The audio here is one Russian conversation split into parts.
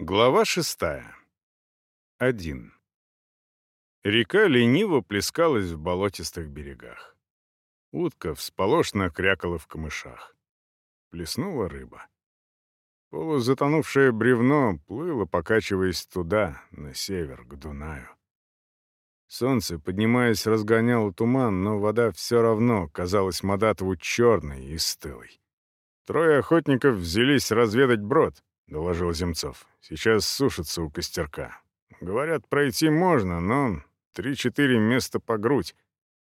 Глава шестая. Один. Река лениво плескалась в болотистых берегах. Утка всполошно крякала в камышах. Плеснула рыба. Полузатонувшее бревно плыло, покачиваясь туда, на север, к Дунаю. Солнце, поднимаясь, разгоняло туман, но вода все равно казалась Мадатову черной и стылой. Трое охотников взялись разведать брод, — доложил Земцов. «Сейчас сушится у костерка. Говорят, пройти можно, но три-четыре места по грудь.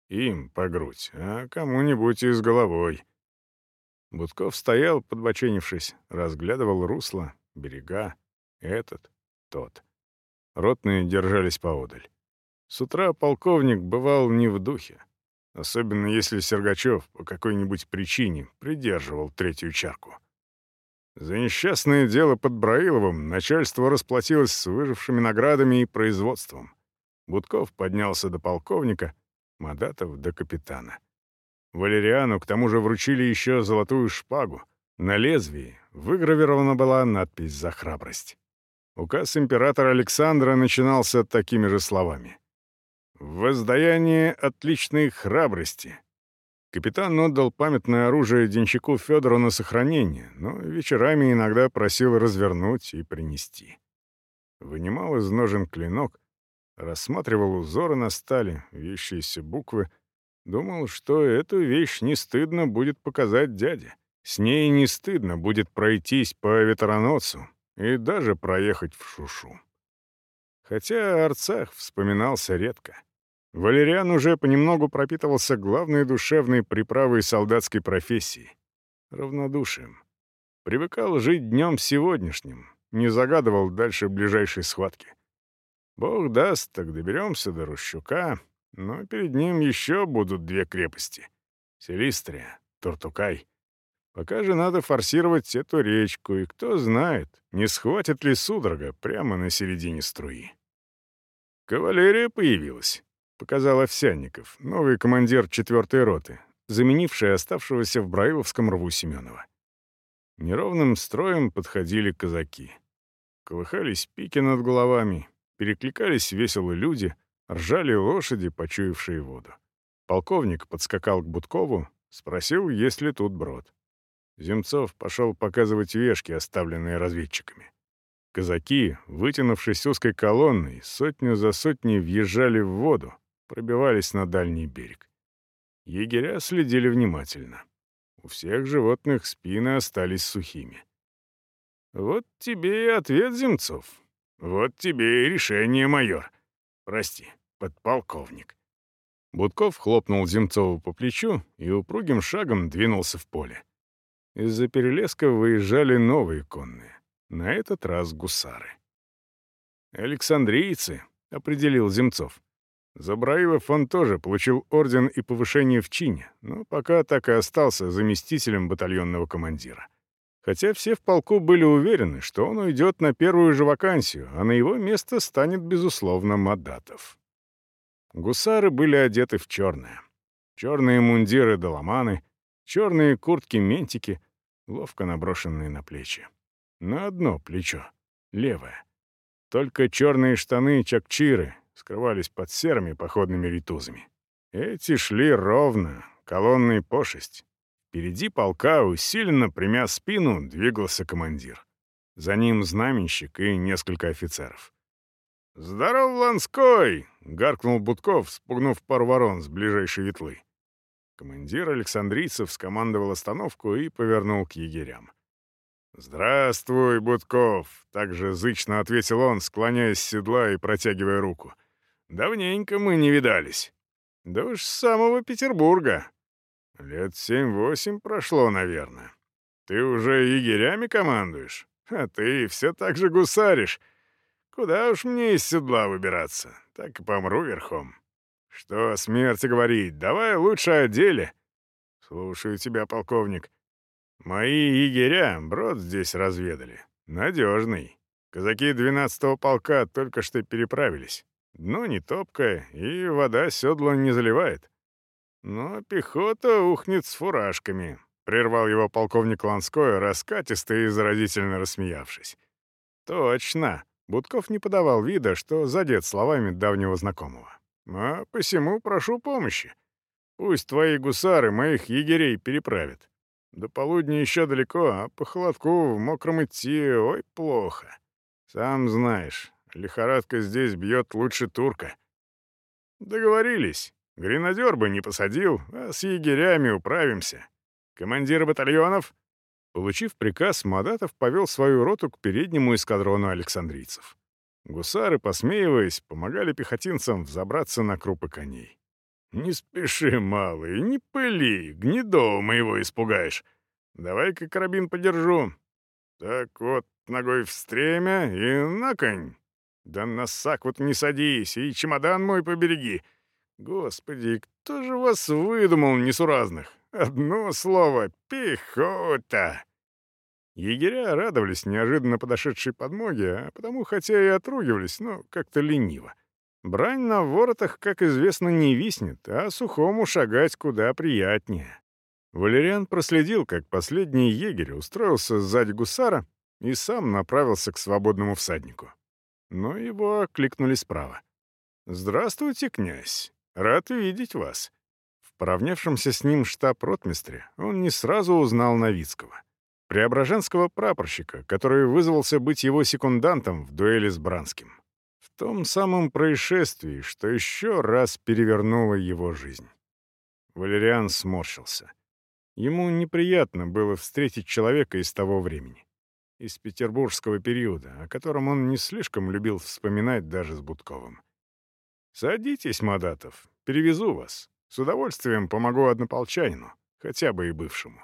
Им по грудь, а кому-нибудь и с головой». Будков стоял, подбоченившись, разглядывал русло, берега, этот, тот. Ротные держались поодаль. С утра полковник бывал не в духе, особенно если Сергачев по какой-нибудь причине придерживал третью чарку. За несчастное дело под Браиловым начальство расплатилось с выжившими наградами и производством. Будков поднялся до полковника, Мадатов — до капитана. Валериану к тому же вручили еще золотую шпагу. На лезвии выгравирована была надпись «За храбрость». Указ императора Александра начинался такими же словами. «Воздаяние отличной храбрости Капитан отдал памятное оружие денщику Федору на сохранение, но вечерами иногда просил развернуть и принести. Вынимал из ножен клинок, рассматривал узоры на стали, вещиеся буквы, думал, что эту вещь не стыдно будет показать дяде. С ней не стыдно будет пройтись по ветераносу и даже проехать в Шушу. Хотя Арцах вспоминался редко — Валериан уже понемногу пропитывался главной душевной приправой солдатской профессии — равнодушием. Привыкал жить днем сегодняшним, не загадывал дальше ближайшей схватки. Бог даст, так доберемся до Рущука, но перед ним еще будут две крепости — Селистрия, Туртукай. Пока же надо форсировать эту речку, и кто знает, не схватит ли судорога прямо на середине струи. Кавалерия появилась показал Овсянников, новый командир 4-й роты, заменивший оставшегося в Браиловском рву Семенова. Неровным строем подходили казаки. Колыхались пики над головами, перекликались весело люди, ржали лошади, почуявшие воду. Полковник подскакал к Будкову, спросил, есть ли тут брод. Земцов пошел показывать вешки, оставленные разведчиками. Казаки, вытянувшись узкой колонной, сотню за сотней въезжали в воду, пробивались на дальний берег. Егеря следили внимательно. У всех животных спины остались сухими. «Вот тебе и ответ, Земцов. Вот тебе и решение, майор. Прости, подполковник». Будков хлопнул Земцову по плечу и упругим шагом двинулся в поле. Из-за перелеска выезжали новые конные. На этот раз гусары. «Александрийцы», — определил Земцов. Забраилов он тоже получил орден и повышение в чине, но пока так и остался заместителем батальонного командира. Хотя все в полку были уверены, что он уйдет на первую же вакансию, а на его место станет, безусловно, Мадатов. Гусары были одеты в черное. Черные мундиры доломаны, черные куртки-ментики, ловко наброшенные на плечи. На одно плечо, левое. Только черные штаны чакчиры, скрывались под серыми походными ритузами. Эти шли ровно, колонной пошесть. Впереди полка, усиленно примя спину, двигался командир. За ним знаменщик и несколько офицеров. «Здоров, Ланской!» — гаркнул Будков, спугнув пару ворон с ближайшей ветлы. Командир Александрийцев скомандовал остановку и повернул к егерям. «Здравствуй, Будков!» — также зычно ответил он, склоняясь с седла и протягивая руку. Давненько мы не видались. Да уж с самого Петербурга. Лет семь-восемь прошло, наверное. Ты уже егерями командуешь, а ты все так же гусаришь. Куда уж мне из седла выбираться, так и помру верхом. Что о смерти говорить, давай лучше о деле. Слушаю тебя, полковник. Мои егеря брод здесь разведали. Надежный. Казаки 12-го полка только что переправились. Дно не топкое, и вода седло не заливает. Но пехота ухнет с фуражками, — прервал его полковник Ланской, раскатисто и заразительно рассмеявшись. Точно. Будков не подавал вида, что задет словами давнего знакомого. А посему прошу помощи. Пусть твои гусары моих егерей переправят. До полудня еще далеко, а по холодку в мокром идти, ой, плохо. Сам знаешь, лихорадка здесь бьет лучше турка. Договорились. Гренадер бы не посадил, а с егерями управимся. Командиры батальонов? Получив приказ, Мадатов повел свою роту к переднему эскадрону александрийцев. Гусары, посмеиваясь, помогали пехотинцам взобраться на крупы коней. «Не спеши, малый, не пыли, гнедого моего испугаешь. Давай-ка карабин подержу. Так вот, ногой в стремя и на конь. Да на сак вот не садись, и чемодан мой побереги. Господи, кто же вас выдумал, несуразных? Одно слово — пехота!» Егеря радовались неожиданно подошедшей подмоге, а потому хотя и отругивались, но как-то лениво. Брань на воротах, как известно, не виснет, а сухому шагать куда приятнее. Валериан проследил, как последний егерь устроился сзади гусара и сам направился к свободному всаднику. Но его окликнули справа. «Здравствуйте, князь. Рад видеть вас». В поравнявшемся с ним штаб-ротмистре он не сразу узнал Новицкого. Преображенского прапорщика, который вызвался быть его секундантом в дуэли с Бранским том самом происшествии, что еще раз перевернуло его жизнь. Валериан сморщился. Ему неприятно было встретить человека из того времени, из петербургского периода, о котором он не слишком любил вспоминать даже с Будковым. «Садитесь, Мадатов, перевезу вас. С удовольствием помогу однополчанину, хотя бы и бывшему».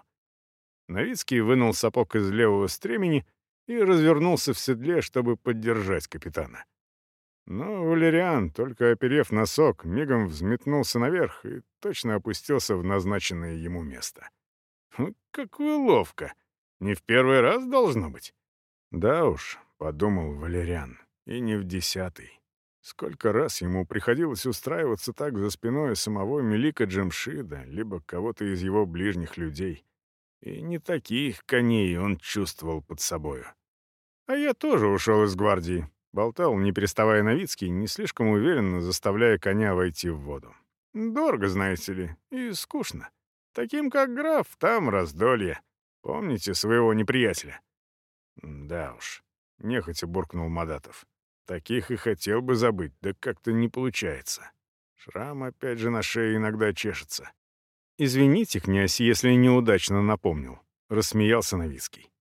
Новицкий вынул сапог из левого стремени и развернулся в седле, чтобы поддержать капитана. Но Валериан, только оперев носок, мигом взметнулся наверх и точно опустился в назначенное ему место. «Как вы ловко! Не в первый раз должно быть!» «Да уж», — подумал Валериан, — «и не в десятый». Сколько раз ему приходилось устраиваться так за спиной самого Мелика Джемшида, либо кого-то из его ближних людей. И не таких коней он чувствовал под собою. А я тоже ушел из гвардии, Болтал, не переставая Новицкий, не слишком уверенно заставляя коня войти в воду. Дорого, знаете ли, и скучно. Таким, как граф, там раздолье. Помните своего неприятеля? Да уж, нехотя буркнул Мадатов. Таких и хотел бы забыть, да как-то не получается. Шрам опять же на шее иногда чешется. «Извините, князь, если неудачно напомнил», — рассмеялся Новицкий.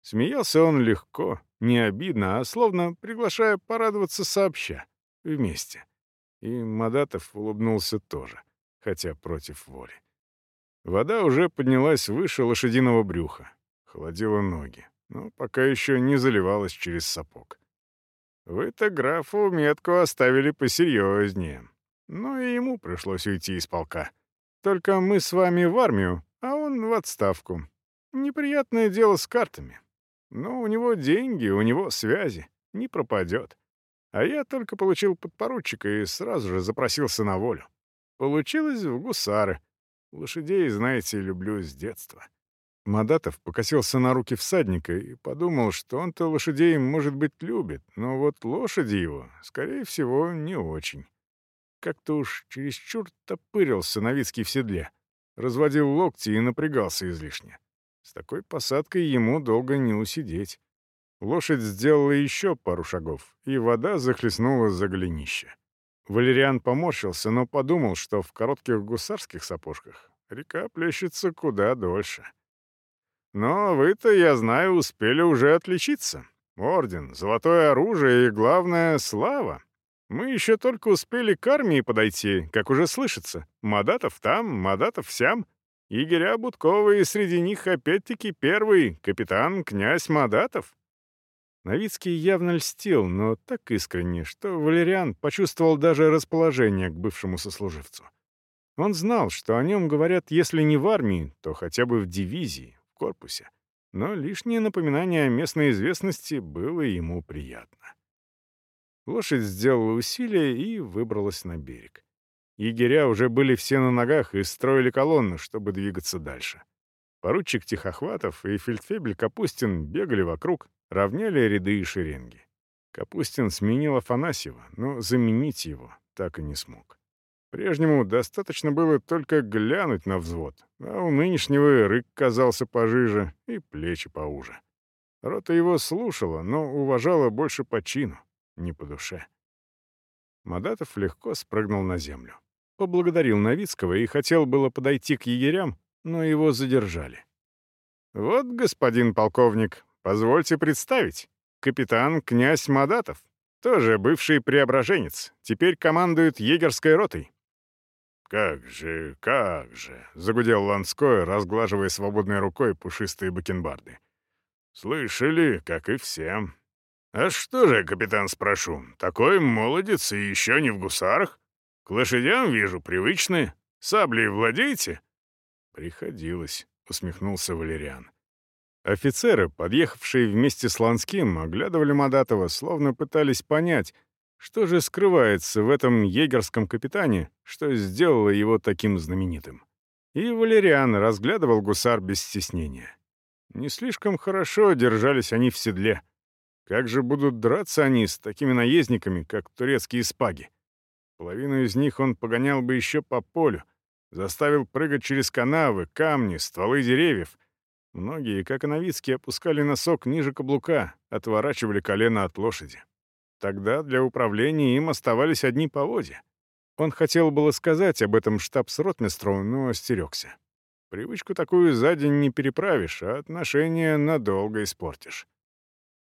Смеялся он легко, не обидно, а словно приглашая порадоваться сообща, вместе. И Мадатов улыбнулся тоже, хотя против воли. Вода уже поднялась выше лошадиного брюха, холодила ноги, но пока еще не заливалась через сапог. Вы-то графу метку оставили посерьезнее. Но и ему пришлось уйти из полка. Только мы с вами в армию, а он в отставку. Неприятное дело с картами. Но у него деньги, у него связи, не пропадет. А я только получил подпоручика и сразу же запросился на волю. Получилось в гусары. Лошадей, знаете, люблю с детства. Мадатов покосился на руки всадника и подумал, что он-то лошадей, может быть, любит, но вот лошади его, скорее всего, не очень. Как-то уж чересчур топырился Новицкий в седле, разводил локти и напрягался излишне. С такой посадкой ему долго не усидеть. Лошадь сделала еще пару шагов, и вода захлестнула за голенище. Валериан поморщился, но подумал, что в коротких гусарских сапожках река плещется куда дольше. Но вы-то, я знаю, успели уже отличиться. Орден, золотое оружие и, главное, слава. Мы еще только успели к армии подойти, как уже слышится. Мадатов там, Мадатов сям. Игоря Будкова и среди них опять-таки первый, капитан князь Мадатов. Новицкий явно льстил, но так искренне, что Валериан почувствовал даже расположение к бывшему сослуживцу. Он знал, что о нем говорят, если не в армии, то хотя бы в дивизии, в корпусе. Но лишнее напоминание о местной известности было ему приятно. Лошадь сделала усилие и выбралась на берег. Егеря уже были все на ногах и строили колонну, чтобы двигаться дальше. Поручик Тихохватов и фельдфебель Капустин бегали вокруг, равняли ряды и шеренги. Капустин сменил Афанасьева, но заменить его так и не смог. Прежнему достаточно было только глянуть на взвод, а у нынешнего рык казался пожиже и плечи поуже. Рота его слушала, но уважала больше по чину, не по душе. Мадатов легко спрыгнул на землю. Поблагодарил Новицкого и хотел было подойти к егерям, но его задержали. «Вот, господин полковник, позвольте представить. Капитан князь Мадатов, тоже бывший преображенец, теперь командует егерской ротой. «Как же, как же!» — загудел Ланской, разглаживая свободной рукой пушистые бакенбарды. «Слышали, как и все. А что же, капитан, спрошу, такой молодец и еще не в гусарах? К лошадям, вижу, привычны. Саблей владеете?» «Приходилось», — усмехнулся Валериан. Офицеры, подъехавшие вместе с Ланским, оглядывали Мадатова, словно пытались понять, что же скрывается в этом егерском капитане, что сделало его таким знаменитым? И Валериан разглядывал гусар без стеснения. Не слишком хорошо держались они в седле. Как же будут драться они с такими наездниками, как турецкие спаги? Половину из них он погонял бы еще по полю, заставил прыгать через канавы, камни, стволы деревьев. Многие, как и Новицкий, опускали носок ниже каблука, отворачивали колено от лошади. Тогда для управления им оставались одни поводья. Он хотел было сказать об этом штабс-ротмистру, но остерегся. Привычку такую за день не переправишь, а отношения надолго испортишь.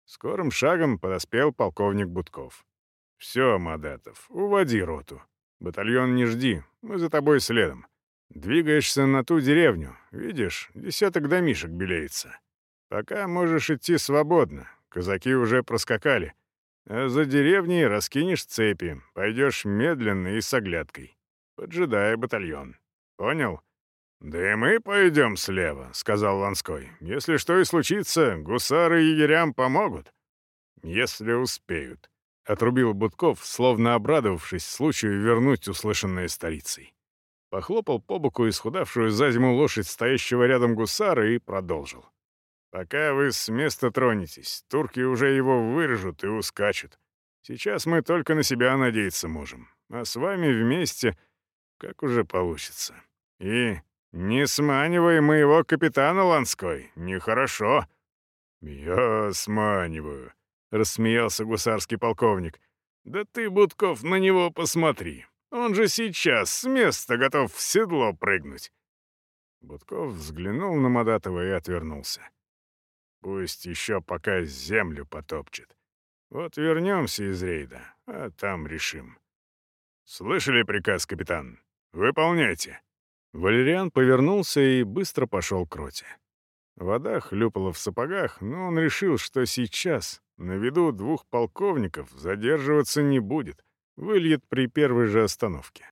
Скорым шагом подоспел полковник Будков. «Все, Мадатов, уводи роту. Батальон не жди, мы за тобой следом. Двигаешься на ту деревню, видишь, десяток домишек белеется. Пока можешь идти свободно, казаки уже проскакали. А за деревней раскинешь цепи, пойдешь медленно и с оглядкой. Поджидая батальон. Понял? «Да и мы пойдем слева», — сказал Ланской. «Если что и случится, гусары егерям помогут». «Если успеют», — отрубил Будков, словно обрадовавшись случаю вернуть услышанное старицей. Похлопал по боку исхудавшую за зиму лошадь стоящего рядом гусара и продолжил. Пока вы с места тронетесь, турки уже его вырежут и ускачут. Сейчас мы только на себя надеяться можем. А с вами вместе как уже получится. И не сманивай моего капитана Ланской, нехорошо». «Я сманиваю», — рассмеялся гусарский полковник. «Да ты, Будков, на него посмотри. Он же сейчас с места готов в седло прыгнуть». Будков взглянул на Мадатова и отвернулся. Пусть еще пока землю потопчет. Вот вернемся из рейда, а там решим. Слышали приказ, капитан? Выполняйте. Валериан повернулся и быстро пошел к роте. Вода хлюпала в сапогах, но он решил, что сейчас, на виду двух полковников, задерживаться не будет, выльет при первой же остановке.